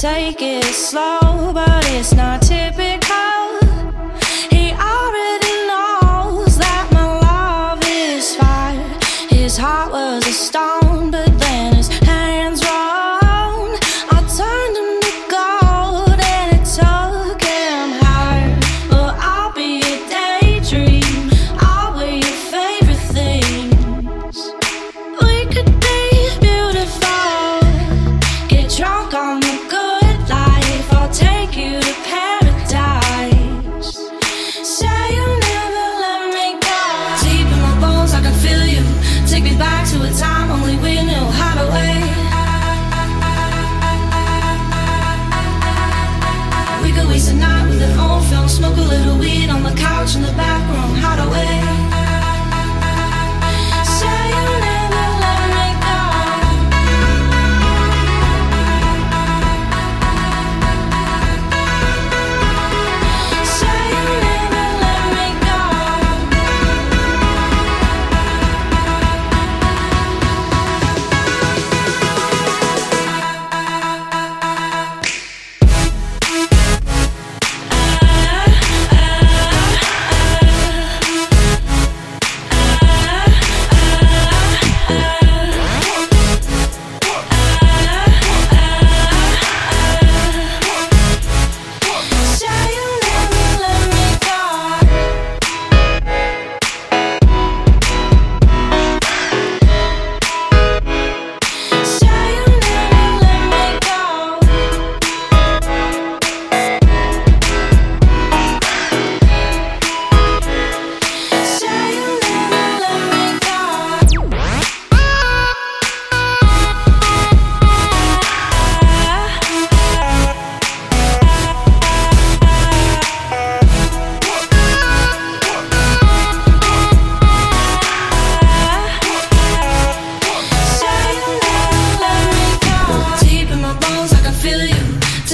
Take it slow, but it's not typical. He already knows that my love is fire. His heart was a stone, but then his little weed on the couch in the back.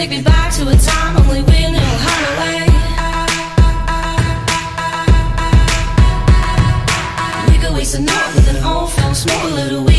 take me back to a time only we knew how to wait. We could waste a night with an old film, smoke a little. weed.